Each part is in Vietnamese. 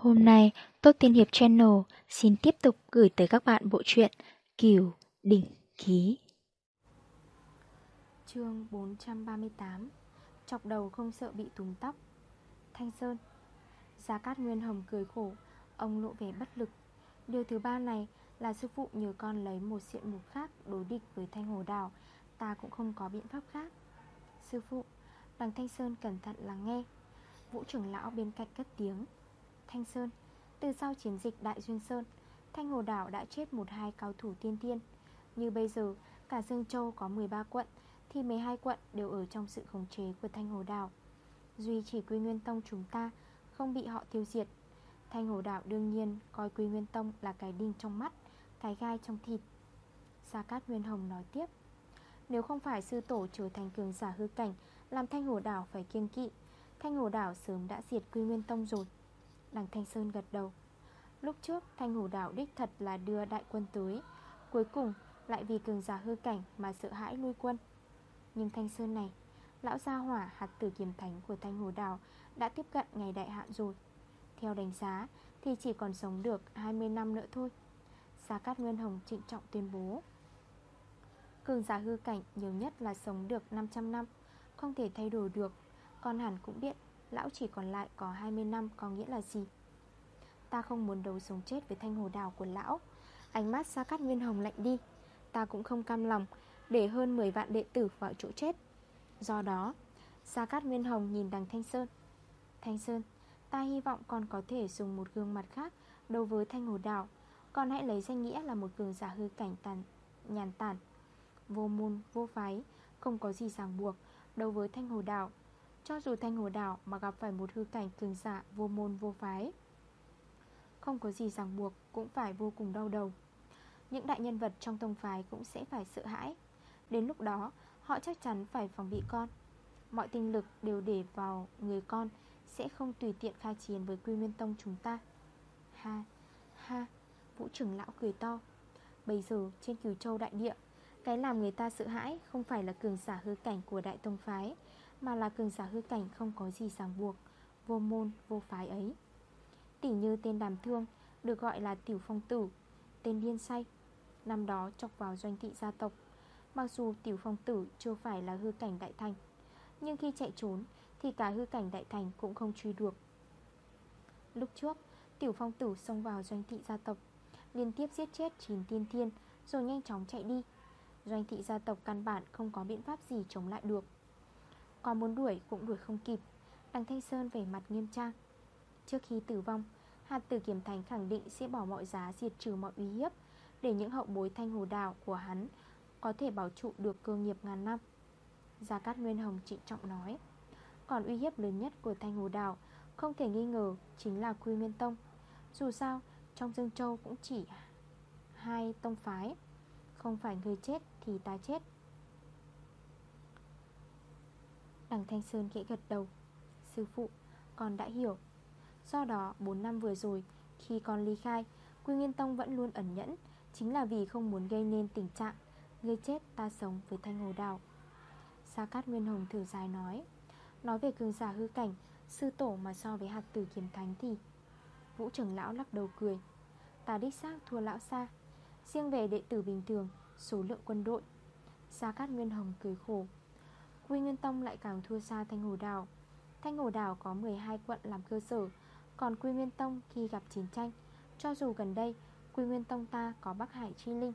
Hôm nay, Tốt Tiên Hiệp Channel xin tiếp tục gửi tới các bạn bộ truyện Kiều Đỉnh Ký. Chương 438 Chọc đầu không sợ bị túm tóc. Thanh Sơn. Gia Cát Nguyên Hồng cười khổ Ông lộ vẻ bất lực. Điều thứ ba này là sư phụ nhờ con lấy một diện mục khác đối địch với Thanh Hồ Đào. Ta cũng không có biện pháp khác. Sư phụ Đằng Thanh Sơn cẩn thận lắng nghe. Vũ trưởng lão bên cạnh cất tiếng. Thanh Sơn. Từ sau chiến dịch Đại Duyên Sơn, Thanh Hồ Đảo đã chết một hai cao thủ tiên tiên. Như bây giờ, Cả Dương Châu có 13 quận Thì 12 quận đều ở trong sự khống chế của Thanh Hồ Đảo. Duy chỉ Quy Nguyên Tông chúng ta Không bị họ tiêu diệt. Thanh Hồ Đảo đương nhiên coi Quy Nguyên Tông là cái đinh trong mắt, Cái gai trong thịt. Gia Cát Nguyên Hồng nói tiếp, Nếu không phải sư tổ trở thành cường giả hư cảnh, Làm Thanh Hồ Đảo phải kiêng kỵ. Thanh Hồ Đảo sớm đã diệt Quy Nguyên Tông rồi. Đằng Thanh Sơn gật đầu. Lúc trước, Thanh hủ Đảo đích thật là đưa đại quân tới. Cuối cùng, lại vì cường giả hư cảnh mà sợ hãi lui quân. Nhưng Thanh Sơn này, Lão gia hỏa hạt tử kiếm thánh của Thanh hủ Đảo Đã tiếp cận ngày đại hạn rồi. Theo đánh giá, thì chỉ còn sống được 20 năm nữa thôi. Gia Cát Nguyên Hồng trịnh trọng tuyên bố. Cường giả hư cảnh nhiều nhất là sống được 500 năm, Không thể thay đổi được. Con hẳn cũng biết Lão chỉ còn lại có 20 năm có nghĩa là gì? Ta không muốn đấu sống chết với thanh hồ đào của lão. Ánh mắt xa Cát Nguyên Hồng lạnh đi. Ta cũng không cam lòng Để hơn 10 vạn đệ tử vào chỗ chết. Do đó gia Cát Nguyên Hồng nhìn đằng Thanh Sơn. Thanh Sơn Ta hy vọng con có thể dùng một gương mặt khác Đối với thanh hồ đào. Con hãy lấy danh nghĩa là một cường giả hư cảnh tàn, nhàn tản Vô môn, vô phái Không có gì ràng buộc Đối với thanh hồ đào cho dù thanh hồ đảo mà gặp phải một hư cảnh cường giả vô môn vô phái. Không có gì ràng buộc cũng phải vô cùng đau đầu. Những đại nhân vật trong tông phái cũng sẽ phải sợ hãi. Đến lúc đó họ chắc chắn phải phòng bị con. Mọi tinh lực đều để vào người con Sẽ không tùy tiện khai chiến với quy nguyên tông chúng ta. Ha, ha, vũ trưởng lão cười to. Bây giờ trên cửu châu đại địa Cái làm người ta sợ hãi không phải là cường giả hư cảnh của đại tông phái mà là cường giả hư cảnh không có gì ràng buộc Vô môn, vô phái ấy. Tỉ như tên đàm thương Được gọi là tiểu phong tử Tên điên say Năm đó chọc vào doanh thị gia tộc. Mặc dù tiểu phong tử chưa phải là hư cảnh đại thành Nhưng khi chạy trốn Thì cả hư cảnh đại thành cũng không truy được Lúc trước Tiểu phong tử xông vào doanh thị gia tộc Liên tiếp giết chết 9 tiên thiên Rồi nhanh chóng chạy đi. Doanh thị gia tộc căn bản không có biện pháp gì chống lại được có muốn đuổi cũng đuổi không kịp. Đằng Thanh Sơn vẻ mặt nghiêm trang. Trước khi tử vong, Hạt tử kiểm thành khẳng định sẽ bỏ mọi giá diệt trừ mọi uy hiếp Để những hậu bối thanh hồ đào của hắn Có thể bảo trụ được cơ nghiệp ngàn năm. Gia Cát Nguyên Hồng trịnh trọng nói, Còn uy hiếp lớn nhất của thanh hồ đào Không thể nghi ngờ chính là Quy Nguyên Tông. Dù sao, trong Dương Châu cũng chỉ hai tông phái, Không phải người chết thì ta chết. Đằng Thanh Sơn khẽ gật đầu. Sư phụ, con đã hiểu. Do đó 4 năm vừa rồi Khi con ly khai Quy Nguyên Tông vẫn luôn ẩn nhẫn Chính là vì không muốn gây nên tình trạng ngươi chết ta sống với Thanh Hồ Đào. Sa Cát Nguyên Hồng thử dài nói Nói về cường giả hư cảnh Sư tổ mà so với hạt tử kiếm thánh thì Vũ trưởng lão lắc đầu cười. Ta đích xác thua lão xa Riêng về đệ tử bình thường Số lượng quân đội Sa Cát Nguyên Hồng cười khổ. Quy Nguyên Tông lại càng thua xa Thanh Hồ Đảo. Thanh Hồ Đảo có 12 quận làm cơ sở Còn Quy Nguyên Tông khi gặp chiến tranh. Cho dù gần đây Quy Nguyên Tông ta có Bắc Hải Chi Linh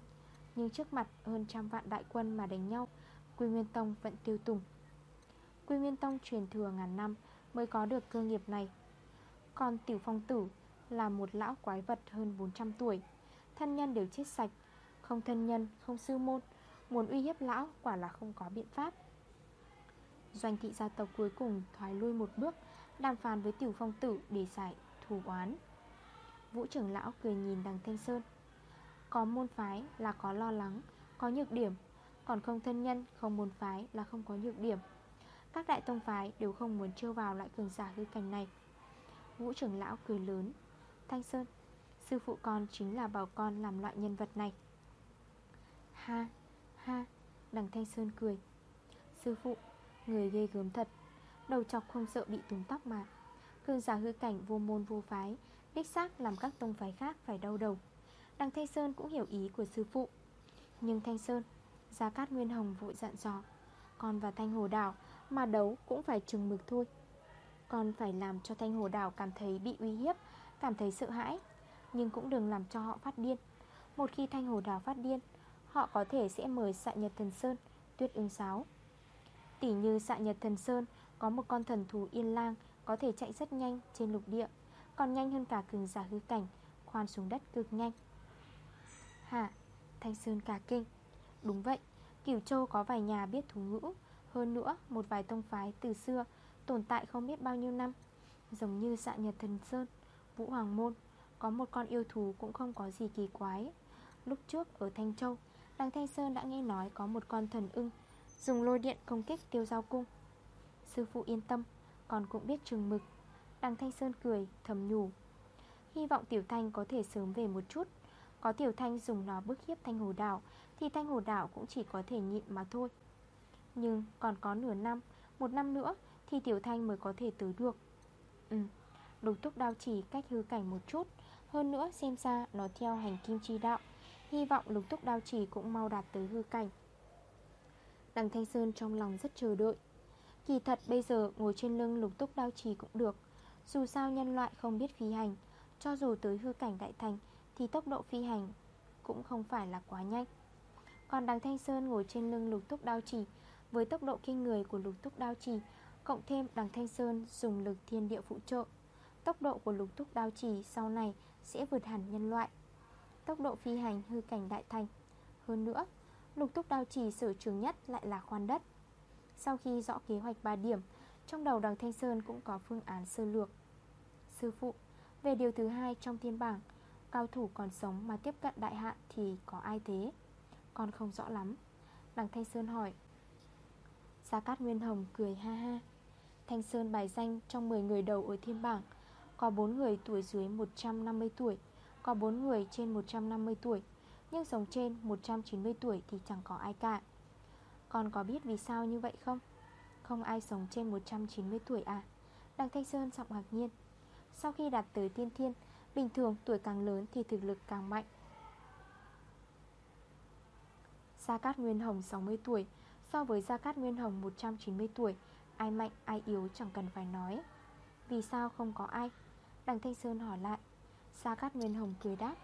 Nhưng trước mặt hơn trăm vạn đại quân mà đánh nhau Quy Nguyên Tông vẫn tiêu tùng. Quy Nguyên Tông truyền thừa ngàn năm Mới có được cơ nghiệp này. Còn Tiểu Phong Tử Là một lão quái vật hơn 400 tuổi. Thân nhân đều chết sạch Không thân nhân, không sư môn. Muốn uy hiếp lão quả là không có biện pháp. Doanh thị gia tộc cuối cùng thoái lui một bước, Đàm phán với tiểu phong tử để giải thù oán. Vũ trưởng lão cười nhìn đằng Thanh Sơn. Có môn phái là có lo lắng, Có nhược điểm, Còn không thân nhân, không môn phái là không có nhược điểm. Các đại tông phái đều không muốn trêu vào loại cường giả hư cảnh này. Vũ trưởng lão cười lớn. Thanh Sơn, Sư phụ con chính là bảo con làm loại nhân vật này. Ha ha, Đằng Thanh Sơn cười. Sư phụ Người ghê gớm thật. Đầu chọc không sợ bị túm tóc mà. Cường giả hư cảnh vô môn vô phái, Đích xác làm các tông phái khác phải đau đầu. Đằng Thanh Sơn cũng hiểu ý của sư phụ. Nhưng Thanh Sơn, Gia Cát Nguyên Hồng vội dặn dò. Còn và Thanh Hồ Đảo Mà đấu cũng phải chừng mực thôi. Còn phải làm cho Thanh Hồ Đảo cảm thấy bị uy hiếp, Cảm thấy sợ hãi. Nhưng cũng đừng làm cho họ phát điên. Một khi Thanh Hồ Đảo phát điên, Họ có thể sẽ mời xạ nhật thần Sơn, Tuyết ứng sáo. Tỉ như xạ nhật thần Sơn, Có một con thần thú yên lang, Có thể chạy rất nhanh trên lục địa, Còn nhanh hơn cả cường giả hư cảnh, Khoan xuống đất cực nhanh. Hả Thanh Sơn cả kinh. Đúng vậy, Cửu Châu có vài nhà biết thú ngữ, Hơn nữa một vài tông phái từ xưa Tồn tại không biết bao nhiêu năm. Giống như xạ nhật thần Sơn, Vũ Hoàng Môn, Có một con yêu thú cũng không có gì kỳ quái. Lúc trước ở Thanh Châu, Đằng Thanh Sơn đã nghe nói có một con thần ưng Dùng lôi điện công kích tiêu giao cung. Sư phụ yên tâm Còn cũng biết chừng mực. Đằng Thanh Sơn cười, thầm nhủ. Hy vọng Tiểu Thanh có thể sớm về một chút. Có Tiểu Thanh dùng nó bức hiếp Thanh Hồ Đảo, Thì Thanh Hồ Đảo cũng chỉ có thể nhịn mà thôi. Nhưng còn có nửa năm, Một năm nữa Thì Tiểu Thanh mới có thể tới được. Ừ Lục túc đao chỉ cách hư cảnh một chút. Hơn nữa xem ra nó theo hành kim chi đạo. Hy vọng lục túc đao chỉ cũng mau đạt tới hư cảnh. Đằng Thanh Sơn trong lòng rất chờ đợi. Kỳ thật bây giờ ngồi trên lưng lục túc đao chỉ cũng được. Dù sao nhân loại không biết phi hành, Cho dù tới hư cảnh đại thành Thì tốc độ phi hành cũng không phải là quá nhanh. Còn đằng Thanh Sơn ngồi trên lưng lục túc đao chỉ Với tốc độ kinh người của lục túc đao chỉ Cộng thêm đằng Thanh Sơn dùng lực thiên địa phụ trợ, Tốc độ của lục túc đao chỉ sau này sẽ vượt hẳn nhân loại. Tốc độ phi hành hư cảnh đại thành. Hơn nữa Lục túc đao trì sở trường nhất lại là khoan đất. Sau khi rõ kế hoạch 3 điểm, Trong đầu đằng Thanh Sơn cũng có phương án sơ lược. Sư phụ, Về điều thứ hai trong thiên bảng, Cao thủ còn sống mà tiếp cận đại hạn Thì có ai thế? Con không rõ lắm. Đằng Thanh Sơn hỏi. Gia Cát Nguyên Hồng cười ha ha. Thanh Sơn bài danh trong 10 người đầu ở thiên bảng, Có 4 người tuổi dưới 150 tuổi, Có 4 người trên 150 tuổi. Nhưng sống trên 190 tuổi thì chẳng có ai cả Con có biết vì sao như vậy không? Không ai sống trên 190 tuổi à? Đằng Thanh Sơn giọng ngạc nhiên. Sau khi đạt tới tiên thiên, Bình thường tuổi càng lớn thì thực lực càng mạnh. Gia Cát Nguyên Hồng 60 tuổi. So với Gia Cát Nguyên Hồng 190 tuổi, Ai mạnh, ai yếu chẳng cần phải nói. Vì sao không có ai? Đằng Thanh Sơn hỏi lại. Gia Cát Nguyên Hồng cười đáp.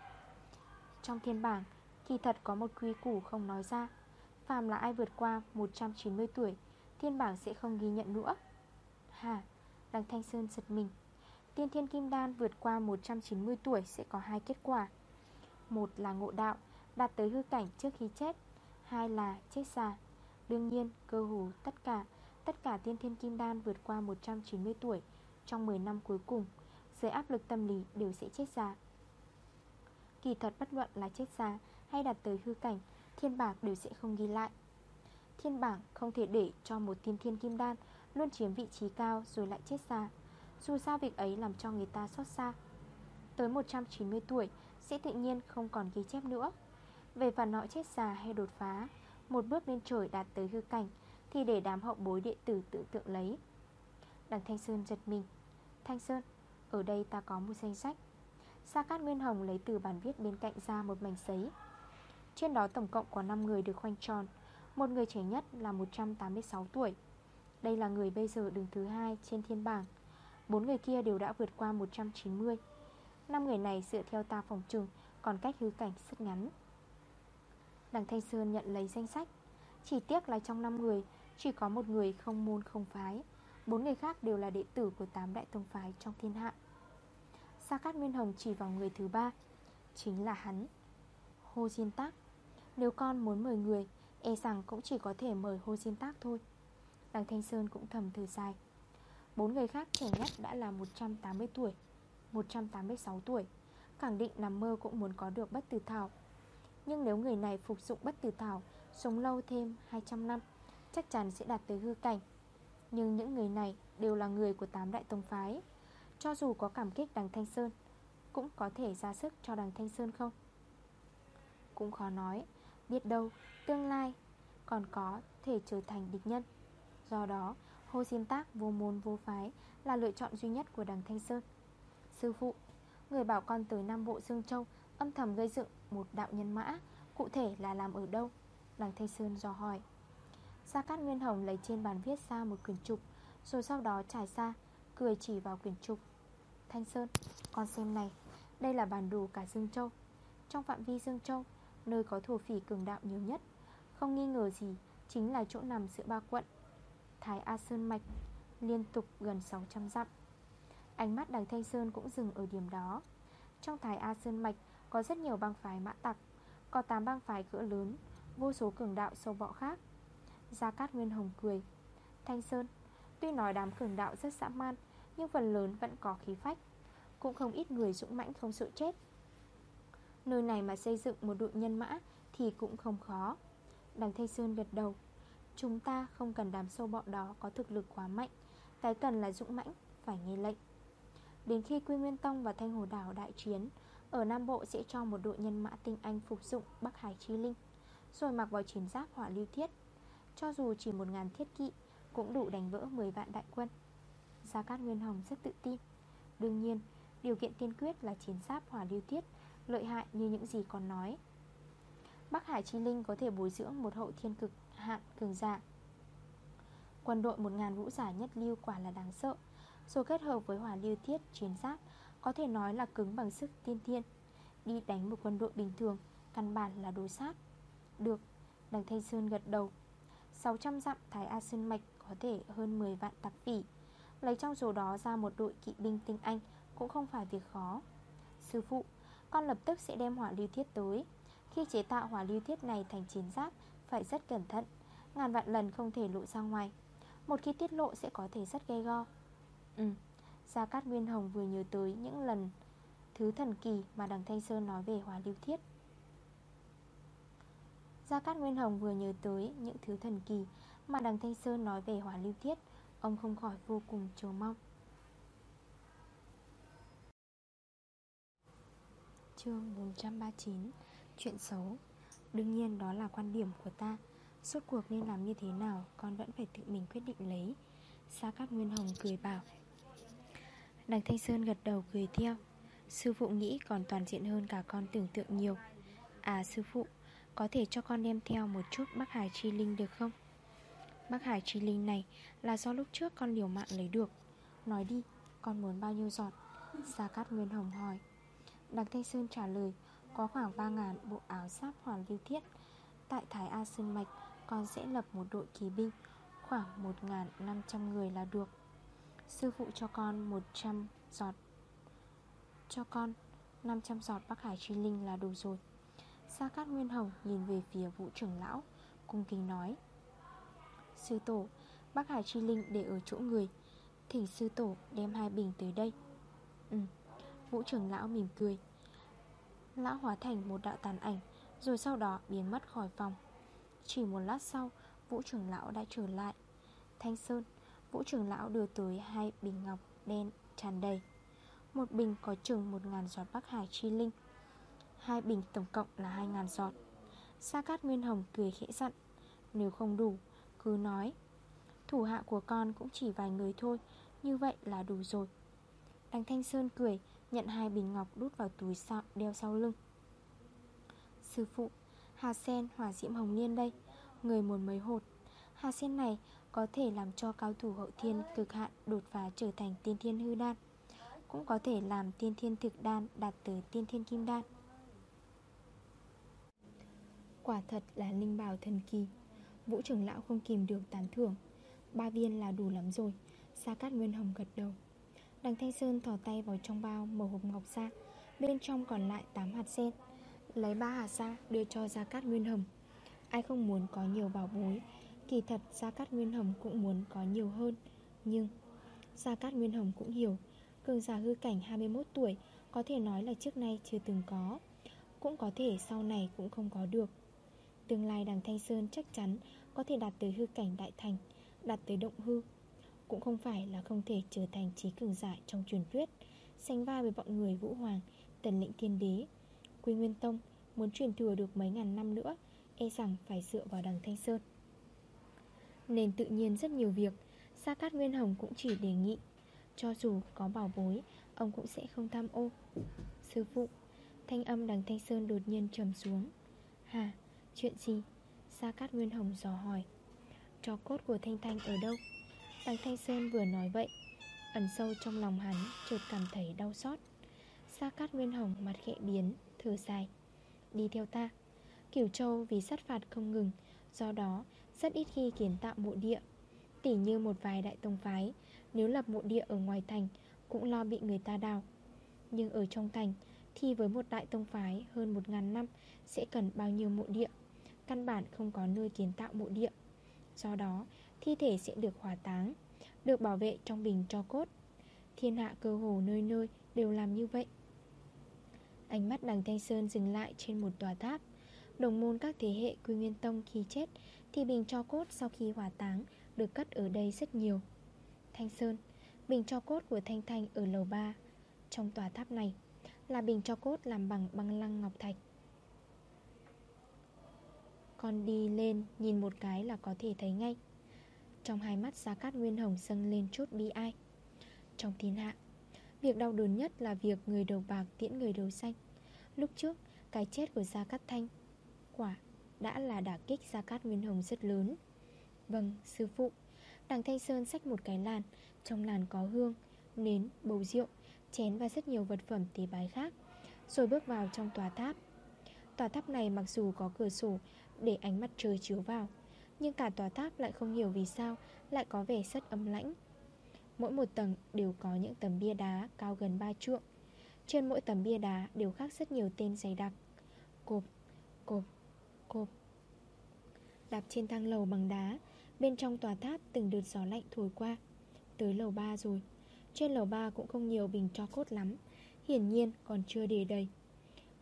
Trong thiên bảng Kỳ thật có một quy củ không nói ra. Phàm là ai vượt qua 190 tuổi Thiên bảng sẽ không ghi nhận nữa. Hà, Đằng Thanh Sơn giật mình. Tiên thiên kim đan vượt qua 190 tuổi Sẽ có hai kết quả. Một là ngộ đạo Đạt tới hư cảnh trước khi chết. Hai là chết già Đương nhiên cơ hồ tất cả Tất cả tiên thiên kim đan vượt qua 190 tuổi Trong 10 năm cuối cùng Dưới áp lực tâm lý đều sẽ chết già Kỳ thật bất luận là chết già hay đạt tới hư cảnh, Thiên bảng đều sẽ không ghi lại. Thiên bảng không thể để cho một tiên thiên kim đan Luôn chiếm vị trí cao rồi lại chết già Dù sao việc ấy làm cho người ta xót xa. Tới 190 tuổi Sẽ tự nhiên không còn ghi chép nữa. Về phần nọ chết già hay đột phá, Một bước lên trời đạt tới hư cảnh Thì để đám hậu bối đệ tử tự tượng lấy. Đằng Thanh Sơn giật mình. Thanh Sơn, Ở đây ta có một danh sách. Sa Cát Nguyên Hồng lấy từ bản viết bên cạnh ra một mảnh giấy. Trên đó tổng cộng có 5 người được khoanh tròn, Một người trẻ nhất là 186 tuổi. Đây là người bây giờ đứng thứ hai trên thiên bảng. Bốn người kia đều đã vượt qua 190 5 người này dựa theo ta phòng trừng Còn cách hư cảnh rất ngắn. Đằng Thanh Sơn nhận lấy danh sách. Chỉ tiếc là trong 5 người, Chỉ có một người không môn không phái. Bốn người khác đều là đệ tử của 8 đại tông phái trong thiên hạ. Sa Cát Nguyên Hồng chỉ vào người thứ ba, Chính là hắn Hồ Diên Tác nếu con muốn mời người E rằng cũng chỉ có thể mời Hồ Diên Tác thôi. Đằng Thanh Sơn cũng thầm thử dài. Bốn người khác trẻ nhất đã là 180 tuổi 186 tuổi. Khẳng định nằm mơ cũng muốn có được bất tử thảo. Nhưng nếu người này phục dụng bất tử thảo, Sống lâu thêm 200 năm, Chắc chắn sẽ đạt tới hư cảnh. Nhưng những người này đều là người của tám đại tông phái. Cho dù có cảm kích đằng Thanh Sơn, Cũng có thể ra sức cho đằng Thanh Sơn không? Cũng khó nói. Biết đâu tương lai Còn có thể trở thành địch nhân. Do đó Hồ Diên Tác vô môn vô phái Là lựa chọn duy nhất của đằng Thanh Sơn. Sư phụ Người bảo con tới Nam Bộ Dương Châu Âm thầm gây dựng một đạo nhân mã Cụ thể là làm ở đâu? Đằng Thanh Sơn dò hỏi. Gia Cát Nguyên Hồng lấy trên bàn viết ra một quyển trục Rồi sau đó trải ra Cười chỉ vào quyển trục. Thanh Sơn, con xem này Đây là bản đồ cả Dương Châu. Trong phạm vi Dương Châu Nơi có thổ phỉ cường đạo nhiều nhất. Không nghi ngờ gì, Chính là chỗ nằm giữa ba quận. Thái A Sơn Mạch, Liên tục gần 600 dặm. Ánh mắt đằng Thanh Sơn cũng dừng ở điểm đó. Trong Thái A Sơn Mạch, Có rất nhiều băng phái mã tặc, Có 8 băng phái cỡ lớn, Vô số cường đạo sâu bọ khác. Gia Cát Nguyên Hồng cười. Thanh Sơn, Tuy nói đám cường đạo rất dã man, Nhưng phần lớn vẫn có khí phách. Cũng không ít người dũng mãnh không sợ chết. Nơi này mà xây dựng một đội nhân mã Thì cũng không khó. Đằng Thanh Sơn gật đầu, Chúng ta không cần đám sâu bọ đó có thực lực quá mạnh, Cái cần là dũng mãnh, Phải nghe lệnh. Đến khi Quy Nguyên Tông và Thanh Hồ Đảo đại chiến, Ở Nam Bộ sẽ cho một đội nhân mã tinh anh phục dụng Bắc Hải Chi Linh, Rồi mặc vào chiến giáp hỏa lưu thiết. Cho dù chỉ một ngàn thiết kỵ, Cũng đủ đánh vỡ 10 vạn đại quân. Gia Cát Nguyên Hồng rất tự tin. Đương nhiên, Điều kiện tiên quyết là chiến giáp hỏa lưu thiết Lợi hại như những gì còn nói. Bắc Hải Chi Linh có thể bồi dưỡng một hậu thiên cực hạn cường giả. Quân đội 1.000 vũ giả nhất lưu quả là đáng sợ. Rồi kết hợp với hỏa lưu thiết chiến giáp Có thể nói là cứng bằng sức tiên thiên. Đi đánh một quân đội bình thường Căn bản là đối sát. Được, đằng Thanh Sơn gật đầu. 600 dặm Thái A Sơn Mạch Có thể hơn 10 vạn tặc phỉ. Lấy trong số đó ra một đội kỵ binh tinh anh Cũng không phải việc khó. Sư phụ, con lập tức sẽ đem hỏa lưu thiết tới. Khi chế tạo hỏa lưu thiết này thành chiến giáp, Phải rất cẩn thận, Ngàn vạn lần không thể lộ ra ngoài. Một khi tiết lộ sẽ có thể rất gây go. Ừ Gia Cát Nguyên Hồng vừa nhớ tới những lần Thứ thần kỳ mà đằng Thanh Sơn nói về hỏa lưu thiết. Gia Cát Nguyên Hồng vừa nhớ tới những thứ thần kỳ Mà đằng Thanh Sơn nói về hỏa lưu thiết, Ông không khỏi vô cùng chờ mong. Chương 439 Chuyện xấu. Đương nhiên đó là quan điểm của ta. Suốt cuộc nên làm như thế nào, Con vẫn phải tự mình quyết định lấy. Sa Cát Nguyên Hồng cười bảo. Đằng Thanh Sơn gật đầu cười theo. Sư phụ nghĩ còn toàn diện hơn cả con tưởng tượng nhiều. À sư phụ, Có thể cho con đem theo một chút Bắc Hải Chi Linh được không? Bắc Hải Chi Linh này Là do lúc trước con liều mạng lấy được. Nói đi, con muốn bao nhiêu giọt Sa Cát Nguyên Hồng hỏi đặng Thanh Sơn trả lời, Có khoảng 3.000 bộ áo giáp hoàn lưu thiết. Tại Thái A Sơn Mạch, Con sẽ lập một đội kỳ binh, Khoảng 1.500 người là được. Sư phụ cho con 100 giọt, Cho con 500 giọt Bắc Hải Tri Linh là đủ rồi. Sa Cát Nguyên Hồng nhìn về phía vũ trưởng lão, Cung kính nói, Sư tổ, Bắc Hải Tri Linh để ở chỗ người. Thỉnh sư tổ đem hai bình tới đây. Ừ. Vũ trưởng lão mỉm cười. Lão hóa thành một đạo tàn ảnh Rồi sau đó biến mất khỏi phòng. Chỉ một lát sau Vũ trưởng lão đã trở lại. Thanh Sơn Vũ trưởng lão đưa tới hai bình ngọc đen tràn đầy. Một bình có chừng 1.000 giọt Bắc Hải chi linh. Hai bình tổng cộng là 2.000 giọt. Sa Cát Nguyên Hồng cười khẽ dặn, Nếu không đủ Cứ nói. Thủ hạ của con cũng chỉ vài người thôi Như vậy là đủ rồi. Đằng Thanh Sơn cười Nhận hai bình ngọc đút vào túi sau, đeo sau lưng. Sư phụ Hà sen hỏa diễm hồng liên đây. Người muốn mấy hột? Hà sen này có thể làm cho cao thủ hậu thiên cực hạn đột phá trở thành tiên thiên hư đan. Cũng có thể làm tiên thiên thực đan đạt tới tiên thiên kim đan. Quả thật là linh bảo thần kỳ. Vũ trưởng lão không kìm được tán thưởng. Ba viên là đủ lắm rồi. Sa Cát Nguyên Hồng gật đầu. Đằng Thanh Sơn thỏ tay vào trong bao mở hộp ngọc ra. Bên trong còn lại 8 hạt sen. Lấy 3 hạt ra, đưa cho Gia Cát Nguyên Hồng Ai không muốn có nhiều bảo bối? Kỳ thật, Gia Cát Nguyên Hồng cũng muốn có nhiều hơn. Nhưng Gia Cát Nguyên Hồng cũng hiểu, Cường giả hư cảnh 21 tuổi Có thể nói là trước nay chưa từng có. Cũng có thể sau này cũng không có được. Tương lai đằng Thanh Sơn chắc chắn Có thể đạt tới hư cảnh đại thành, Đạt tới động hư. Cũng không phải là không thể trở thành trí cường giả trong truyền thuyết. Sánh vai với bọn người Vũ Hoàng Tần lĩnh thiên đế Quy Nguyên Tông muốn truyền thừa được mấy ngàn năm nữa E rằng phải dựa vào đằng Thanh Sơn. Nên tự nhiên rất nhiều việc Sa Cát Nguyên Hồng cũng chỉ đề nghị Cho dù có bảo bối Ông cũng sẽ không tham ô. Sư phụ Thanh âm đằng Thanh Sơn đột nhiên trầm xuống. Hà, chuyện gì? Sa Cát Nguyên Hồng dò hỏi. Trò cốt của Thanh Thanh ở đâu? Đằng Thanh Sơn vừa nói vậy, Ẩn sâu trong lòng hắn chợt cảm thấy đau xót. Sa Cát Nguyên Hồng mặt khẽ biến, Thở dài. Đi theo ta. Kiểu Châu vì sát phạt không ngừng, Do đó rất ít khi kiến tạo mộ địa. Tỉ như một vài đại tông phái, Nếu lập mộ địa ở ngoài thành Cũng lo bị người ta đào. Nhưng ở trong thành Thì với một đại tông phái hơn 1.000 năm Sẽ cần bao nhiêu mộ địa? Căn bản không có nơi kiến tạo mộ địa. Do đó thi thể sẽ được hỏa táng, Được bảo vệ trong bình cho cốt. Thiên hạ cơ hồ nơi nơi đều làm như vậy. Ánh mắt đằng Thanh Sơn dừng lại trên một tòa tháp. Đồng môn các thế hệ Quy Nguyên Tông khi chết Thì bình cho cốt sau khi hỏa táng Được cất ở đây rất nhiều. Thanh Sơn, Bình cho cốt của Thanh Thanh ở lầu 3 Trong tòa tháp này Là bình cho cốt làm bằng băng lăng ngọc thạch. Con đi lên nhìn một cái là có thể thấy ngay. Trong hai mắt Gia Cát Nguyên Hồng dâng lên chút bi ai. Trong thiên hạ Việc đau đớn nhất là việc người đầu bạc tiễn người đầu xanh Lúc trước Cái chết của Gia Cát Thanh Quả đã là đả kích Gia Cát Nguyên Hồng rất lớn. Vâng, sư phụ Đằng Thanh Sơn xách một cái làn Trong làn có hương, nến, bầu rượu Chén và rất nhiều vật phẩm tế bái khác Rồi bước vào trong tòa tháp. Tòa tháp này mặc dù có cửa sổ Để ánh mặt trời chiếu vào nhưng cả tòa tháp lại không hiểu vì sao Lại có vẻ rất âm lãnh. Mỗi một tầng đều có những tấm bia đá Cao gần 3 trượng. Trên mỗi tấm bia đá đều khác rất nhiều tên dày đặc. Cộp, cộp, cộp. Đạp trên thang lầu bằng đá Bên trong tòa tháp từng đợt gió lạnh thổi qua. Tới lầu 3 rồi. Trên lầu 3 cũng không nhiều bình cho cốt lắm Hiển nhiên còn chưa để đầy.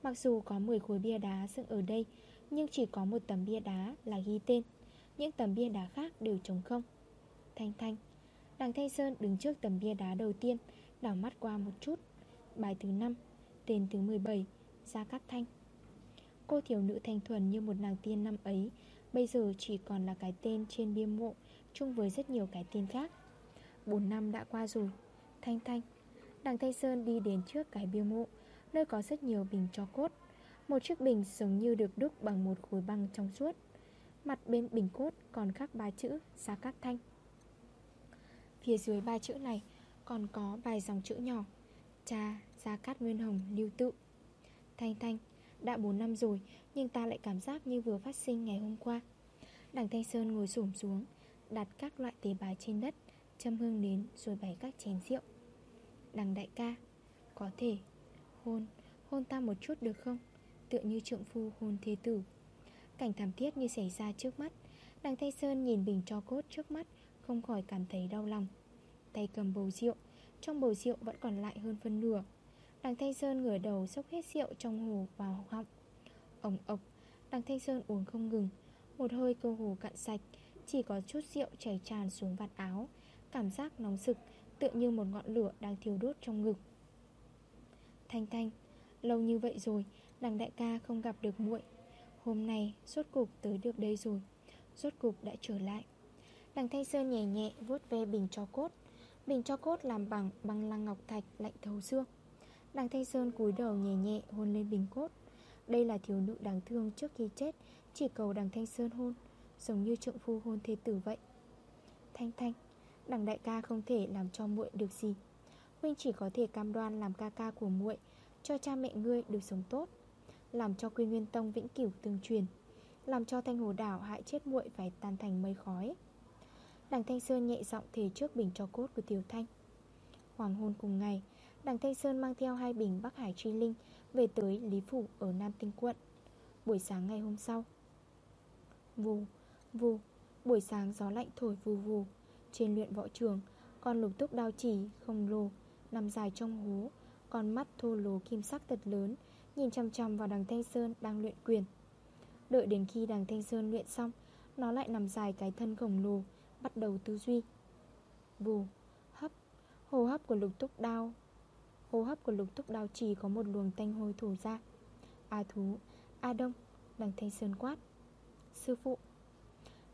Mặc dù có 10 khối bia đá dựng ở đây Nhưng chỉ có một tấm bia đá là ghi tên. Những tấm bia đá khác đều trống không. Thanh Thanh Đằng Thanh Sơn đứng trước tấm bia đá đầu tiên, Đảo mắt qua một chút. Bài thứ 5 Tên thứ 17 Gia Cát Thanh. Cô thiếu nữ thanh thuần như một nàng tiên năm ấy, Bây giờ chỉ còn là cái tên trên bia mộ, Chung với rất nhiều cái tên khác. 4 năm đã qua rồi. Thanh Thanh Đằng Thanh Sơn đi đến trước cái bia mộ, Nơi có rất nhiều bình cho cốt. Một chiếc bình giống như được đúc bằng một khối băng trong suốt. Mặt bên bình cốt còn khắc ba chữ Gia Cát Thanh. Phía dưới ba chữ này còn có vài dòng chữ nhỏ. Cha, Gia Cát Nguyên Hồng, lưu tự. Thanh Thanh Đã 4 năm rồi Nhưng ta lại cảm giác như vừa phát sinh ngày hôm qua. Đằng Thanh Sơn ngồi xổm xuống Đặt các loại tế bài trên đất Châm hương đến rồi bày các chén rượu. Đằng đại ca Có thể Hôn Hôn ta một chút được không? Tựa như trượng phu hôn thế tử. Cảnh thảm thiết như xảy ra trước mắt. Đằng Thanh Sơn nhìn bình cho cốt trước mắt, Không khỏi cảm thấy đau lòng. Tay cầm bầu rượu, Trong bầu rượu vẫn còn lại hơn phân nửa. Đằng Thanh Sơn ngửa đầu xốc hết rượu trong hồ vào họng. Ổng ộc Đằng Thanh Sơn uống không ngừng. Một hơi cơ hồ cạn sạch, Chỉ có chút rượu chảy tràn xuống vạt áo. Cảm giác nóng sực Tựa như một ngọn lửa đang thiêu đốt trong ngực. Thanh Thanh, Lâu như vậy rồi Đằng đại ca không gặp được muội. Hôm nay rốt cục tới được đây rồi. Rốt cục đã trở lại. Đằng Thanh Sơn nhẹ nhẹ vuốt ve bình cho cốt. Bình cho cốt làm bằng băng lăng ngọc thạch lạnh thấu xương. Đằng Thanh Sơn cúi đầu nhẹ nhẹ hôn lên bình cốt. Đây là thiếu nữ đáng thương trước khi chết, Chỉ cầu đằng Thanh Sơn hôn, Giống như trượng phu hôn thế tử vậy. Thanh Thanh, Đằng đại ca không thể làm cho muội được gì. Huynh chỉ có thể cam đoan làm ca ca của muội, Cho cha mẹ ngươi được sống tốt. Làm cho quy nguyên tông vĩnh cửu tương truyền Làm cho thanh hồ đảo hại chết muội phải tan thành mây khói. Đằng Thanh Sơn nhẹ giọng thề trước bình cho cốt của Tiểu Thanh. Hoàng hôn cùng ngày Đằng Thanh Sơn mang theo hai bình Bắc Hải Truy Linh Về tới Lý Phủ ở Nam Tinh Quận. Buổi sáng ngày hôm sau Vù, vù Buổi sáng gió lạnh thổi vù vù. Trên luyện võ trường Con lục túc đao chỉ không lồ Nằm dài trong hố Con mắt thô lố kim sắc thật lớn Nhìn chăm chăm vào đằng Thanh Sơn đang luyện quyền. Đợi đến khi đằng Thanh Sơn luyện xong Nó lại nằm dài cái thân khổng lồ Bắt đầu tư duy. Vù, hấp Hô hấp của lục túc đao. Hô hấp của lục túc đao chỉ có một luồng tanh hôi thổ ra. A thú, A đông Đằng Thanh Sơn quát. Sư phụ.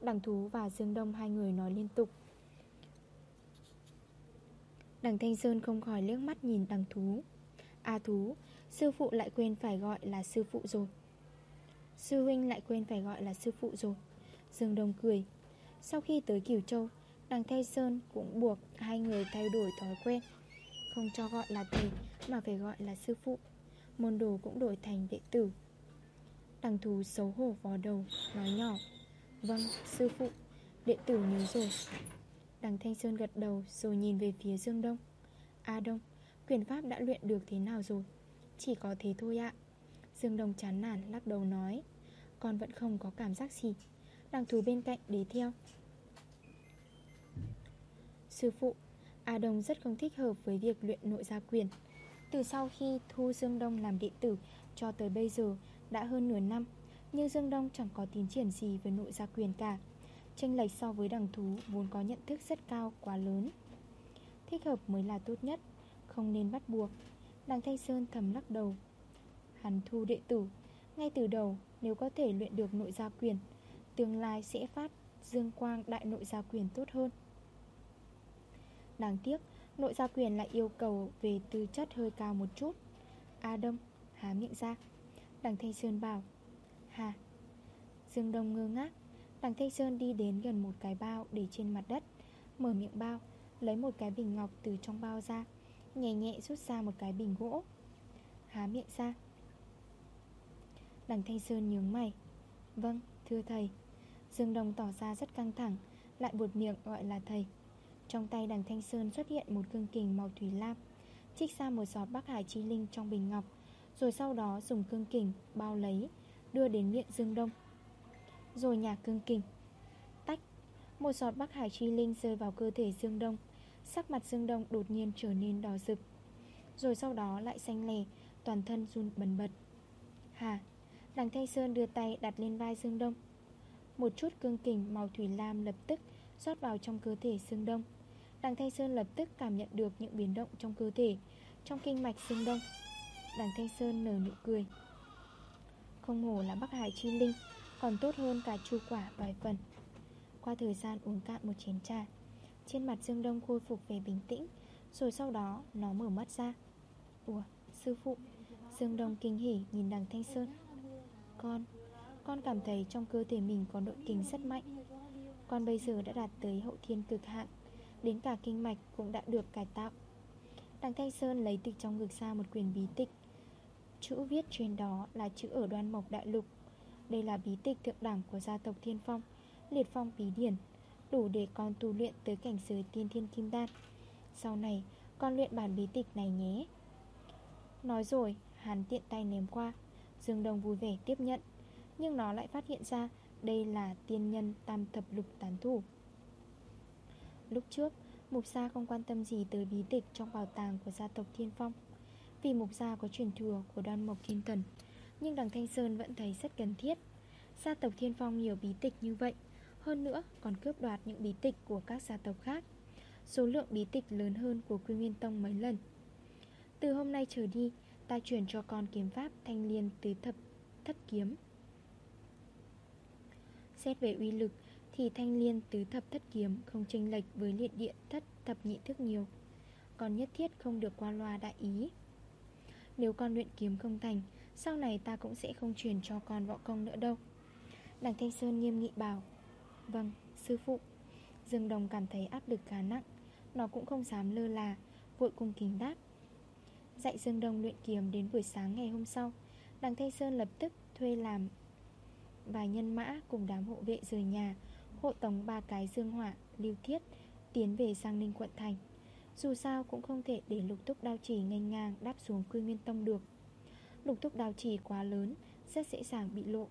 Đằng thú và Dương Đông hai người nói liên tục. Đằng Thanh Sơn không khỏi liếc mắt nhìn đằng thú. A thú, Sư phụ lại quên phải gọi là sư phụ rồi. Sư huynh lại quên phải gọi là sư phụ rồi. Dương Đông cười. Sau khi tới Kiều Châu, Đằng Thanh Sơn cũng buộc hai người thay đổi thói quen. Không cho gọi là thầy, Mà phải gọi là sư phụ. Môn đồ cũng đổi thành đệ tử. Đằng thú xấu hổ vò đầu, Nói nhỏ. Vâng sư phụ, Đệ tử nhớ rồi. Đằng Thanh Sơn gật đầu rồi nhìn về phía Dương Đông. A Đông Quyền pháp đã luyện được thế nào rồi? Chỉ có thế thôi ạ. Dương Đông chán nản lắc đầu nói, Con vẫn không có cảm giác gì. Đằng thú bên cạnh đi theo. Sư phụ, A Đông rất không thích hợp với việc luyện nội gia quyền. Từ sau khi thu Dương Đông làm đệ tử Cho tới bây giờ đã hơn nửa năm, Nhưng Dương Đông chẳng có tiến triển gì với nội gia quyền cả. Tranh lệch so với đằng thú vốn có nhận thức rất cao quá lớn. Thích hợp mới là tốt nhất. Không nên bắt buộc. Đằng Thanh Sơn thầm lắc đầu. Hắn thu đệ tử, Ngay từ đầu, nếu có thể luyện được nội gia quyền, Tương lai sẽ phát dương quang đại nội gia quyền tốt hơn. Đáng tiếc, Nội gia quyền lại yêu cầu về tư chất hơi cao một chút. A Đông, há miệng ra. Đằng Thanh Sơn bảo, Hà. Dương Đông ngơ ngác. Đằng Thanh Sơn đi đến gần một cái bao để trên mặt đất, Mở miệng bao, Lấy một cái bình ngọc từ trong bao ra. Nhẹ nhẹ rút ra một cái bình gỗ. Há miệng ra. Đằng Thanh Sơn nhướng mày. Vâng, thưa thầy. Dương Đông tỏ ra rất căng thẳng Lại buột miệng gọi là thầy. Trong tay đằng Thanh Sơn xuất hiện một cương kình màu thủy lam Trích ra một giọt Bắc Hải Chi Linh trong bình ngọc Rồi sau đó dùng cương kình bao lấy Đưa đến miệng Dương Đông. Rồi nhả cương kình. Tách Một giọt Bắc Hải Chi Linh rơi vào cơ thể Dương Đông. Sắc mặt Dương Đông đột nhiên trở nên đỏ rực. Rồi sau đó lại xanh lè, Toàn thân run bần bật. Hà Đằng Thanh Sơn đưa tay đặt lên vai Dương Đông. Một chút cương kình màu thủy lam lập tức rót vào trong cơ thể Dương Đông. Đằng Thanh Sơn lập tức cảm nhận được những biến động trong cơ thể, Trong kinh mạch Dương Đông. Đằng Thanh Sơn nở nụ cười. Không hổ là Bắc Hải Chi Linh, Còn tốt hơn cả chu quả vài phần Qua thời gian uống cạn một chén trà trên mặt Dương Đông khôi phục về bình tĩnh Rồi sau đó nó mở mắt ra. Ủa, sư phụ Dương Đông kinh hỉ nhìn đằng Thanh Sơn. Con, con cảm thấy trong cơ thể mình có nội kinh rất mạnh. Con bây giờ đã đạt tới hậu thiên cực hạn Đến cả kinh mạch cũng đã được cải tạo. Đằng Thanh Sơn lấy từ trong ngực ra một quyền bí tịch. Chữ viết trên đó là chữ ở đoan mộc đại lục. Đây là bí tịch thượng đẳng của gia tộc Thiên Phong Liệt Phong bí điển. Đủ để con tu luyện tới cảnh giới tiên thiên kim đan. Sau này, con luyện bản bí tịch này nhé. Nói rồi, hắn tiện tay ném qua. Dương Đông vui vẻ tiếp nhận, Nhưng nó lại phát hiện ra Đây là tiên nhân tam thập lục tán thủ. Lúc trước, Mục gia không quan tâm gì tới bí tịch Trong bảo tàng của gia tộc Thiên Phong. Vì mục gia có truyền thừa của đoan mộc thiên thần, Nhưng đằng Thanh Sơn vẫn thấy rất cần thiết. Gia tộc Thiên Phong nhiều bí tịch như vậy hơn nữa, còn cướp đoạt những bí tịch của các gia tộc khác. Số lượng bí tịch lớn hơn của Quy Nguyên Tông mấy lần. Từ hôm nay trở đi, Ta chuyển cho con kiếm pháp thanh liên tứ thập thất kiếm. Xét về uy lực, Thì thanh liên tứ thập thất kiếm Không chênh lệch với liệt điện thất thập nhị thức nhiều. Còn nhất thiết không được qua loa đại ý. Nếu con luyện kiếm không thành, Sau này ta cũng sẽ không truyền cho con võ công nữa đâu. Đằng Thanh Sơn nghiêm nghị bảo Vâng, sư phụ. Dương Đồng cảm thấy áp lực khá nặng. Nó cũng không dám lơ là Vội cung kính đáp. Dạy Dương Đông luyện kiếm đến buổi sáng ngày hôm sau Đằng Thanh Sơn lập tức thuê làm Vài nhân mã cùng đám hộ vệ rời nhà Hộ tống ba cái dương hỏa, lưu thiết Tiến về sang Ninh quận thành. Dù sao cũng không thể để lục túc đao chỉ nganh ngang đáp xuống quy nguyên tông được. Lục túc đao chỉ quá lớn Rất dễ dàng bị lộ.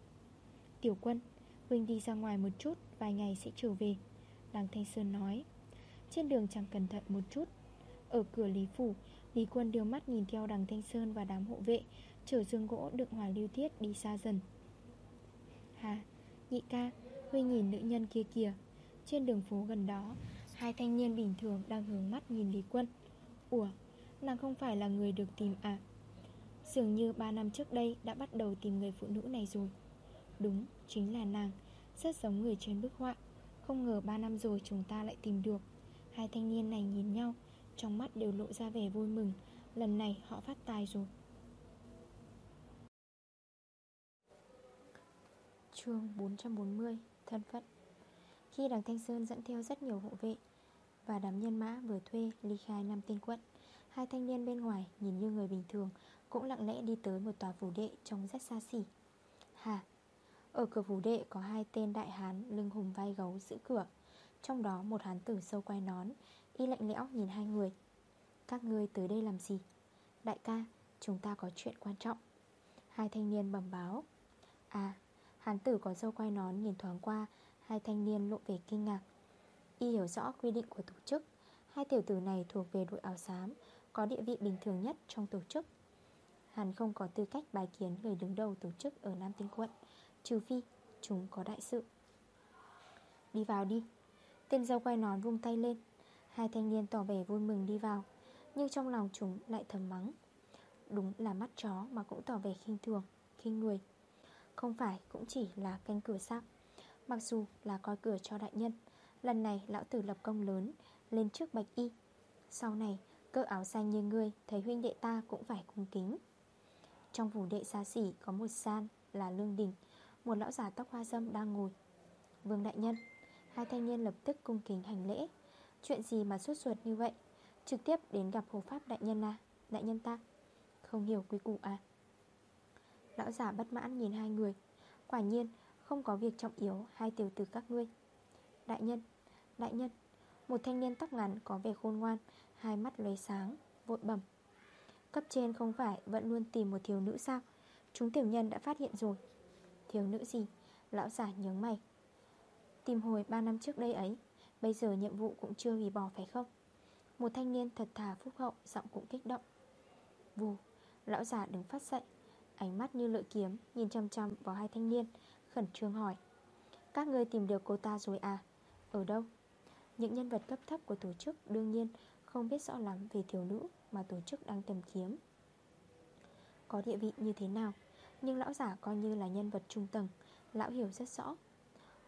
Tiểu quân Huynh đi ra ngoài một chút. Vài ngày sẽ trở về Đằng Thanh Sơn nói. Trên đường chẳng cẩn thận một chút. Ở cửa Lý Phủ Lý quân đưa mắt nhìn theo đằng Thanh Sơn và đám hộ vệ Chở dương gỗ đựng hỏa lưu thiết đi xa dần. Hà, nhị ca, Huy nhìn nữ nhân kia kìa. Trên đường phố gần đó Hai thanh niên bình thường đang hướng mắt nhìn Lý quân. Ủa, nàng không phải là người được tìm à? Dường như 3 năm trước đây đã bắt đầu tìm người phụ nữ này rồi. Đúng, chính là nàng. Rất giống người trên bức họa. Không ngờ 3 năm rồi chúng ta lại tìm được. Hai thanh niên này nhìn nhau, Trong mắt đều lộ ra vẻ vui mừng. Lần này họ phát tài rồi. Chương 440 Thân phận. Khi đằng Thanh Sơn dẫn theo rất nhiều hộ vệ Và đám nhân mã vừa thuê ly khai Nam Tinh quận, Hai thanh niên bên ngoài nhìn như người bình thường, Cũng lặng lẽ đi tới một tòa phủ đệ trông rất xa xỉ. Hà ở cửa phủ đệ có hai tên đại hán lưng hùng vai gấu giữ cửa. Trong đó một hán tử sâu quay nón, Y lạnh lẽo nhìn hai người. Các ngươi tới đây làm gì? Đại ca, chúng ta có chuyện quan trọng. Hai thanh niên bẩm báo. À Hán tử có dâu quay nón nhìn thoáng qua, Hai thanh niên lộ về kinh ngạc. Y hiểu rõ quy định của tổ chức. Hai tiểu tử này thuộc về đội áo xám, Có địa vị bình thường nhất trong tổ chức. Hắn không có tư cách bài kiến người đứng đầu tổ chức ở Nam Tinh Quận. Trừ phi chúng có đại sự. Đi vào đi. Tên dâu quay nón vung tay lên. Hai thanh niên tỏ vẻ vui mừng đi vào, Nhưng trong lòng chúng lại thầm mắng. Đúng là mắt chó mà cũng tỏ vẻ khinh thường, khinh người. Không phải cũng chỉ là canh cửa sao? Mặc dù là coi cửa cho đại nhân, Lần này lão tử lập công lớn, Lên trước bạch y. Sau này cơ áo xanh như ngươi Thấy huynh đệ ta cũng phải cung kính. Trong phủ đệ xa xỉ có một san Là lương đình một lão già tóc hoa dâm đang ngồi. Vương đại nhân Hai thanh niên lập tức cung kính hành lễ. Chuyện gì mà suốt ruột như vậy? Trực tiếp đến gặp hồ pháp đại nhân à? Đại nhân ta? Không hiểu quy củ à? Lão giả bất mãn nhìn hai người. Quả nhiên không có việc trọng yếu Hai tiểu tử các ngươi. Đại nhân, đại nhân Một thanh niên tóc ngắn có vẻ khôn ngoan Hai mắt lóe sáng, vội bẩm. Cấp trên không phải vẫn luôn tìm một thiếu nữ sao? Chúng tiểu nhân đã phát hiện rồi. Thiếu nữ gì? Lão giả nhớ mày. Tìm hồi 3 năm trước đây ấy Bây giờ nhiệm vụ cũng chưa hủy bỏ phải không? Một thanh niên thật thà phúc hậu Giọng cũng kích động. Vù, lão già đứng phát dậy Ánh mắt như lợi kiếm Nhìn chăm chăm vào hai thanh niên Khẩn trương hỏi. Các người tìm được cô ta rồi à? Ở đâu? Những nhân vật cấp thấp của tổ chức đương nhiên Không biết rõ lắm về thiếu nữ Mà tổ chức đang tìm kiếm. Có địa vị như thế nào? Nhưng lão giả coi như là nhân vật trung tầng, Lão hiểu rất rõ.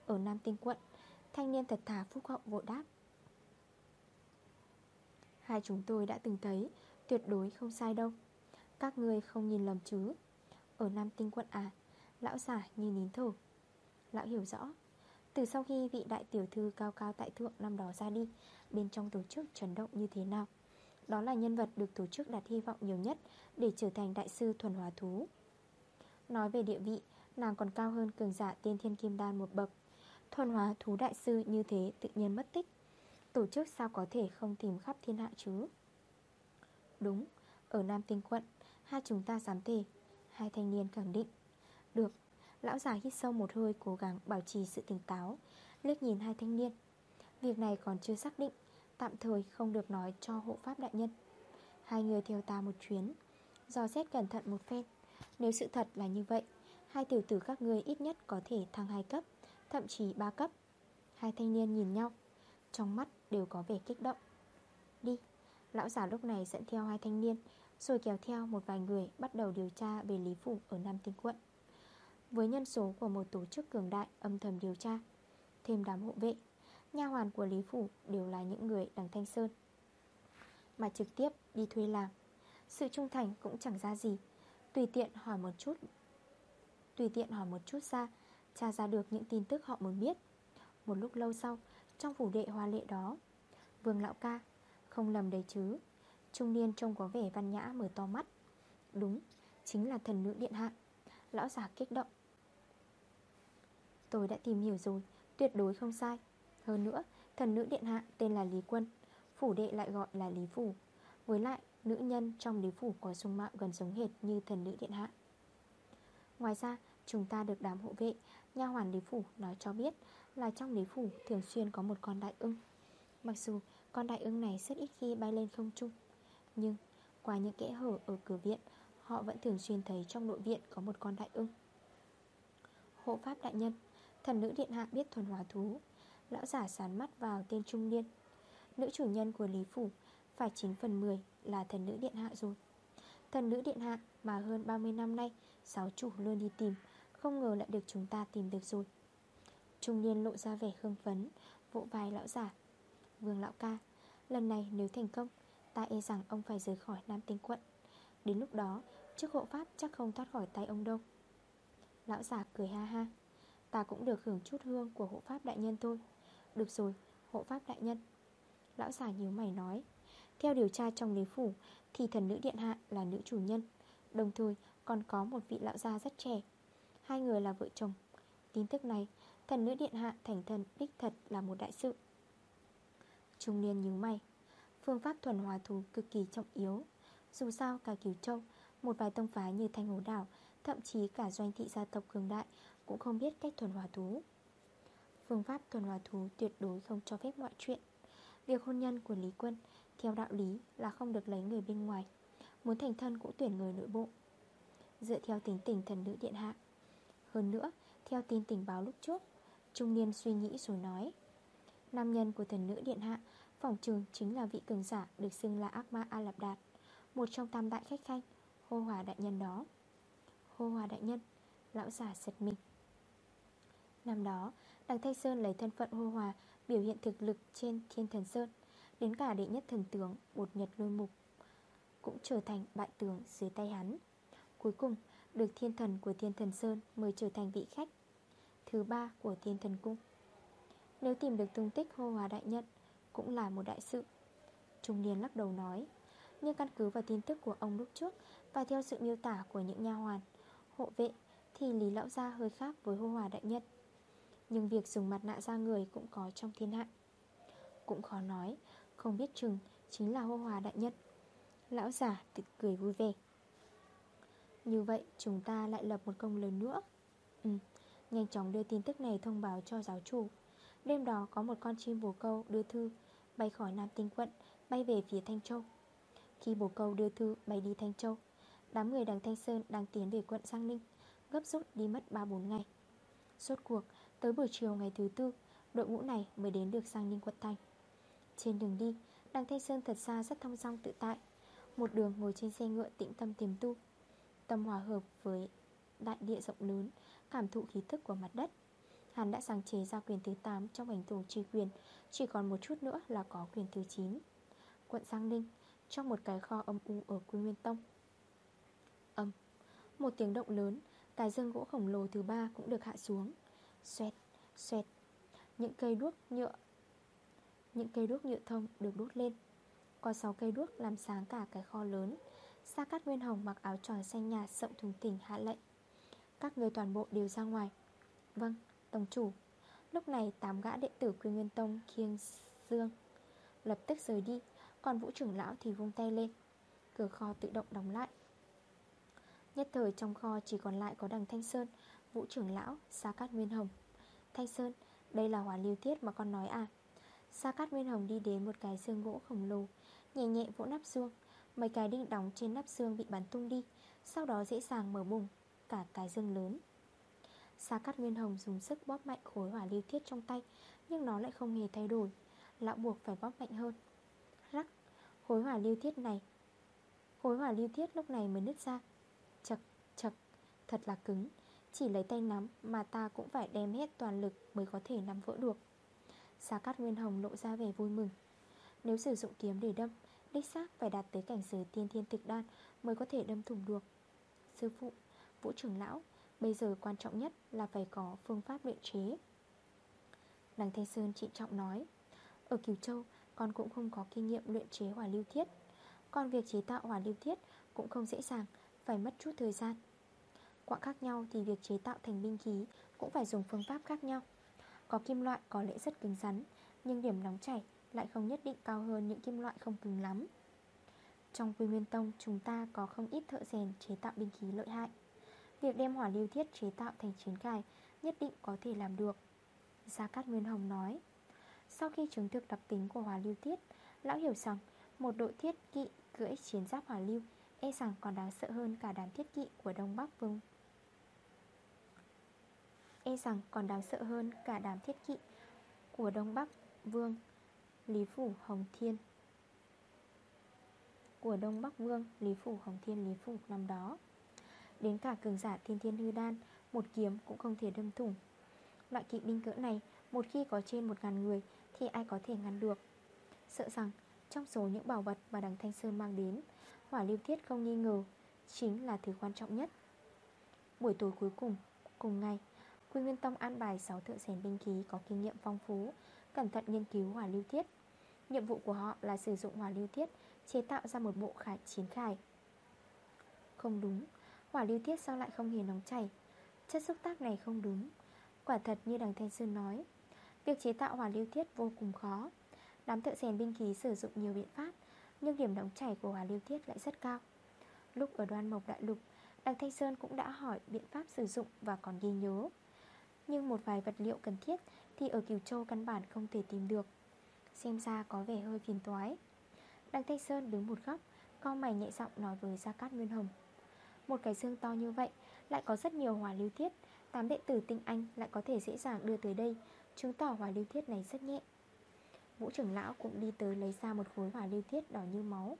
Ở Nam Tinh quận, Thanh niên thật thà phúc hậu vội đáp. Hai chúng tôi đã từng thấy, Tuyệt đối không sai đâu. Các người không nhìn lầm chứ. Ở Nam Tinh quận à Lão giả như nín thở. Lão hiểu rõ. Từ sau khi vị đại tiểu thư cao cao tại thượng năm đó ra đi, Bên trong tổ chức chấn động như thế nào? Đó là nhân vật được tổ chức đặt hy vọng nhiều nhất Để trở thành đại sư thuần hòa thú. Nói về địa vị, Nàng còn cao hơn cường giả tiên thiên kim đan một bậc. Thuần hóa thú đại sư như thế tự nhiên mất tích. Tổ chức sao có thể không tìm khắp thiên hạ chứ? Đúng, Ở Nam Tinh quận, Hai chúng ta dám thề Hai thanh niên khẳng định. Được, Lão già hít sâu một hơi cố gắng bảo trì sự tỉnh táo, Liếc nhìn hai thanh niên. Việc này còn chưa xác định, Tạm thời không được nói cho hộ pháp đại nhân. Hai người theo ta một chuyến Do xét cẩn thận một phen. Nếu sự thật là như vậy, Hai tiểu tử các ngươi ít nhất có thể thăng hai cấp, Thậm chí ba cấp. Hai thanh niên nhìn nhau, Trong mắt đều có vẻ kích động. Đi, Lão giả lúc này dẫn theo hai thanh niên, Rồi kéo theo một vài người Bắt đầu điều tra về Lý Phủ ở Nam Tinh Quận. Với nhân số của một tổ chức cường đại Âm thầm điều tra, Thêm đám hộ vệ, Nha hoàn của Lý Phủ đều là những người đằng Thanh Sơn. Mà trực tiếp đi thuê làm Sự trung thành cũng chẳng ra gì. Tùy tiện hỏi một chút, Tùy tiện hỏi một chút ra, Tra ra được những tin tức họ muốn biết. Một lúc lâu sau, Trong phủ đệ hoa lệ đó, Vương lão ca Không lầm đấy chứ, Trung niên trông có vẻ văn nhã mở to mắt. Đúng, Chính là thần nữ điện hạ, Lão giả kích động. Tôi đã tìm hiểu rồi, Tuyệt đối không sai. Hơn nữa, Thần nữ điện hạ tên là Lý Quân, Phủ đệ lại gọi là Lý Phủ. Với lại Nữ nhân trong đế Phủ có dung mạo gần giống hệt như thần nữ điện hạ. Ngoài ra, Chúng ta được đám hộ vệ, Nha hoàn đế Phủ nói cho biết Là trong đế Phủ thường xuyên có một con đại ưng. Mặc dù con đại ưng này rất ít khi bay lên không trung, Nhưng qua những kẽ hở ở cửa viện, Họ vẫn thường xuyên thấy trong nội viện có một con đại ưng. Hộ pháp đại nhân, Thần nữ điện hạ biết thuần hóa thú. Lão giả sán mắt vào tên trung niên. Nữ chủ nhân của Lý Phủ phải 9 phần 10 là thần nữ điện hạ rồi. Thần nữ điện hạ mà hơn 30 năm nay Sáu chủ luôn đi tìm Không ngờ lại được chúng ta tìm được rồi. Trung niên lộ ra vẻ hưng phấn Vỗ vai lão giả Vương lão ca Lần này nếu thành công Ta e rằng ông phải rời khỏi Nam Tinh quận. Đến lúc đó Chức hộ pháp chắc không thoát khỏi tay ông đâu. Lão giả cười ha ha. Ta cũng được hưởng chút hương của hộ pháp đại nhân thôi. Được rồi, hộ pháp đại nhân. Lão giả nhíu mày nói. Theo điều tra trong lý phủ, Thì thần nữ điện hạ là nữ chủ nhân. Đồng thời, còn có một vị lão gia rất trẻ, Hai người là vợ chồng. Tin tức này, Thần nữ điện hạ thành thần đích thật là một đại sự. Trung niên nhíu mày, Phương pháp thuần hòa thú cực kỳ trọng yếu. Dù sao, cả Kiều Châu, Một vài tông phái như Thanh Hồ Đảo, Thậm chí cả doanh thị gia tộc cường đại Cũng không biết cách thuần hòa thú. Phương pháp thuần hòa thú tuyệt đối không cho phép mọi chuyện. Việc hôn nhân của Lý Quân theo đạo lý là không được lấy người bên ngoài, Muốn thành thân cũng tuyển người nội bộ. Dựa theo tính tình thần nữ điện hạ. Hơn nữa, Theo tin tình báo lúc trước, Trung niên suy nghĩ rồi nói, Nam nhân của thần nữ điện hạ Phòng trường chính là vị cường giả Được xưng là ác ma A Lạp Đạt, Một trong tam đại khách khanh, Hô hòa đại nhân đó. Hô hòa đại nhân, Lão giả giật mình. Năm đó, Đằng Thanh Sơn lấy thân phận hô hòa Biểu hiện thực lực trên thiên thần Sơn. Đến cả đệ nhất thần tướng, Bột nhật lôi mục Cũng trở thành bại tướng dưới tay hắn. Cuối cùng, được thiên thần của thiên thần Sơn Mời trở thành vị khách Thứ ba của thiên thần cung. Nếu tìm được tung tích hô hòa đại nhân Cũng là một đại sự. Trung niên lắc đầu nói, Nhưng căn cứ vào tin tức của ông lúc trước Và theo sự miêu tả của những nha hoàn, Hộ vệ Thì Lý Lão Gia hơi khác với hô hòa đại nhân Nhưng việc dùng mặt nạ ra người Cũng có trong thiên hạ. Cũng khó nói không biết chừng, chính là hô hòa đại nhân. Lão giả tự cười vui vẻ. Như vậy, chúng ta lại lập một công lớn nữa. Ừ Nhanh chóng đưa tin tức này thông báo cho giáo chủ. Đêm đó có một con chim bồ câu đưa thư, Bay khỏi Nam Tinh quận, Bay về phía Thanh Châu. Khi bồ câu đưa thư, bay đi Thanh Châu, Đám người đằng Thanh Sơn đang tiến về quận Giang Ninh, Gấp rút đi mất 3-4 ngày. Suốt cuộc, Tới buổi chiều ngày thứ tư, Đội ngũ này mới đến được Giang Ninh quận Thành trên đường đi Đằng Thanh Sơn thật ra rất thong dong tự tại. Một đường ngồi trên xe ngựa tĩnh tâm tiềm tu Tâm hòa hợp với đại địa rộng lớn Cảm thụ khí thức của mặt đất. Hắn đã sáng chế ra quyền thứ 8 trong ảnh tù tri quyền Chỉ còn một chút nữa là có quyền thứ 9 Quận Giang Ninh Trong một cái kho âm u ở Quy Nguyên Tông. Âm Một tiếng động lớn Cái dương gỗ khổng lồ thứ ba cũng được hạ xuống. Xoẹt, xoẹt Những cây đuốc nhựa những cây đuốc nhựa thông được đốt lên. Có 6 cây đuốc làm sáng cả cái kho lớn. Sa Cát Nguyên Hồng mặc áo tròn xanh nhạt Rộng thùng thỉnh hạ lệnh. Các người toàn bộ đều ra ngoài. Vâng, Tổng chủ. Lúc này tám gã đệ tử Quy Nguyên Tông khiêng dương Lập tức rời đi Còn vũ trưởng lão thì vung tay lên. Cửa kho tự động đóng lại. Nhất thời trong kho chỉ còn lại có đằng Thanh Sơn Vũ trưởng lão, Sa Cát Nguyên Hồng. Thanh Sơn, đây là hỏa lưu thiết mà con nói à? Sa Cát Nguyên Hồng đi đến một cái xương gỗ khổng lồ Nhẹ nhẹ vỗ nắp xương. Mấy cái đinh đóng trên nắp xương bị bắn tung đi Sau đó dễ dàng mở bùng Cả cái dương lớn. Sa Cát Nguyên Hồng dùng sức bóp mạnh khối hỏa lưu thiết trong tay Nhưng nó lại không hề thay đổi Lão buộc phải bóp mạnh hơn. Rắc, khối hỏa lưu thiết này Khối hỏa lưu thiết lúc này mới nứt ra. Chật, chật, thật là cứng Chỉ lấy tay nắm mà ta cũng phải đem hết toàn lực mới có thể nắm vỡ được. Sa Cát Nguyên Hồng lộ ra vẻ vui mừng. Nếu sử dụng kiếm để đâm Đích xác phải đạt tới cảnh giới tiên thiên tịch đan Mới có thể đâm thủng được. Sư phụ, vũ trưởng lão Bây giờ quan trọng nhất là phải có phương pháp luyện chế. Đằng Thanh Sơn trịnh trọng nói Ở Kiều Châu con cũng không có kinh nghiệm luyện chế hỏa lưu thiết. Còn việc chế tạo hỏa lưu thiết cũng không dễ dàng Phải mất chút thời gian. Quạng khác nhau thì việc chế tạo thành binh khí Cũng phải dùng phương pháp khác nhau. Có kim loại có lẽ rất cứng rắn, Nhưng điểm nóng chảy lại không nhất định cao hơn những kim loại không cứng lắm. Trong quy nguyên tông, chúng ta có không ít thợ rèn chế tạo binh khí lợi hại. Việc đem hỏa lưu thiết chế tạo thành chiến khai Nhất định có thể làm được. Gia Cát Nguyên Hồng nói, Sau khi chứng thực đặc tính của hỏa lưu thiết, Lão hiểu rằng một đội thiết kỵ cưỡi chiến giáp hỏa lưu E rằng còn đáng sợ hơn cả đám thiết kỵ của Đông Bắc Vương. E rằng còn đáng sợ hơn cả đám thiết kỵ của Đông Bắc Vương, Lý Phủ Hồng Thiên. Của Đông Bắc Vương, Lý Phủ Hồng Thiên, Lý Phủ năm đó. Đến cả cường giả thiên thiên hư đan, Một kiếm cũng không thể đâm thủng. Loại kỵ binh cỡ này, Một khi có trên một ngàn người Thì ai có thể ngăn được? Sợ rằng Trong số những bảo vật mà đằng Thanh Sơn mang đến, Hỏa lưu thiết không nghi ngờ Chính là thứ quan trọng nhất. Buổi tối cuối cùng Cùng ngày Quy Nguyên Tông an bài 6 thợ rèn binh khí có kinh nghiệm phong phú, Cẩn thận nghiên cứu hỏa lưu thiết. Nhiệm vụ của họ là sử dụng hỏa lưu thiết, Chế tạo ra một bộ khải chiến khải. Không đúng, Hỏa lưu thiết sao lại không hề nóng chảy? Chất xúc tác này không đúng. Quả thật như đằng Thanh Sơn nói, Việc chế tạo hỏa lưu thiết vô cùng khó. Đám thợ rèn binh khí sử dụng nhiều biện pháp, Nhưng điểm nóng chảy của hỏa lưu thiết lại rất cao. Lúc ở đoan mộc đại lục, Đằng Thanh Sơn cũng đã hỏi biện pháp sử dụng và còn ghi nhớ. Nhưng một vài vật liệu cần thiết Thì ở Kiều Châu căn bản không thể tìm được. Xem ra có vẻ hơi phiền toái. Đăng Thanh Sơn đứng một góc, Co mày nhẹ giọng nói với Gia Cát Nguyên Hồng. Một cái xương to như vậy, Lại có rất nhiều hỏa lưu thiết. Tám đệ tử tinh anh lại có thể dễ dàng đưa tới đây, Chứng tỏ hỏa lưu thiết này rất nhẹ. Vũ trưởng lão cũng đi tới lấy ra một khối hỏa lưu thiết đỏ như máu.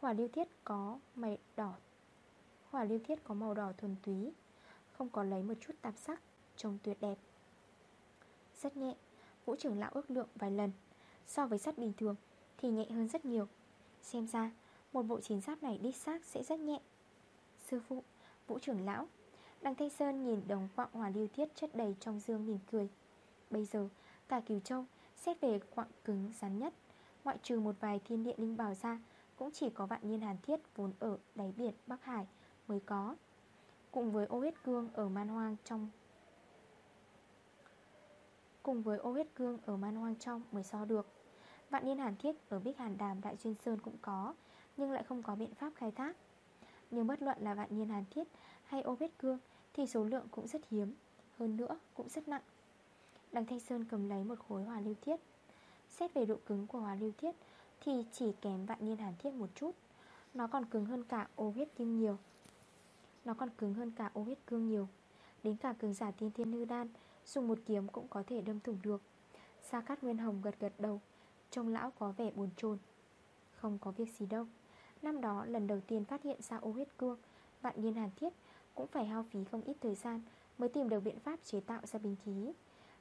Hỏa lưu thiết có màu đỏ. Hỏa lưu thiết có màu đỏ thuần túy, Không có lấy một chút tạp sắc. Trông tuyệt đẹp. Rất nhẹ, Vũ trưởng lão ước lượng vài lần. So với sắt bình thường Thì nhẹ hơn rất nhiều. Xem ra, một bộ chiến giáp này đích xác sẽ rất nhẹ. Sư phụ, Vũ trưởng lão, Đăng Thanh Sơn nhìn đồng quạng hỏa lưu thiết chất đầy trong dương mỉm cười. Bây giờ, cả Kiều Châu Xét về quạng cứng rắn nhất, Ngoại trừ một vài thiên địa linh bảo ra, Cũng chỉ có vạn nhiên hàn thiết vốn ở đáy biển Bắc Hải mới có. Cùng với ô huyết cương ở man hoang trong Cùng với ô huyết cương ở man hoang trong mới so được. Vạn niên hàn thiết ở Bích Hàn Đàm Đại Duyên Sơn cũng có, Nhưng lại không có biện pháp khai thác. Nhưng bất luận là vạn niên hàn thiết hay ô huyết cương Thì số lượng cũng rất hiếm, Hơn nữa cũng rất nặng. Đằng Thanh Sơn cầm lấy một khối hòa lưu thiết. Xét về độ cứng của hòa lưu thiết Thì chỉ kém vạn niên hàn thiết một chút, Nó còn cứng hơn cả ô huyết kim nhiều. Nó còn cứng hơn cả ô huyết cương nhiều. Đến cả cường giả tiên thiên nư đan Dùng một kiếm cũng có thể đâm thủng được. Sa Cát Nguyên Hồng gật gật đầu, Trông lão có vẻ buồn chồn. Không có việc gì đâu. Năm đó, lần đầu tiên phát hiện ra ô huyết cương, Vạn niên hàn thiết, Cũng phải hao phí không ít thời gian Mới tìm được biện pháp chế tạo ra binh khí.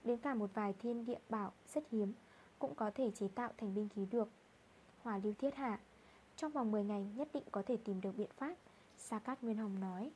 Đến cả một vài thiên địa bảo rất hiếm, Cũng có thể chế tạo thành binh khí được. Hỏa lưu thiết hạ, Trong vòng 10 ngày nhất định có thể tìm được biện pháp, Sa Cát Nguyên Hồng nói.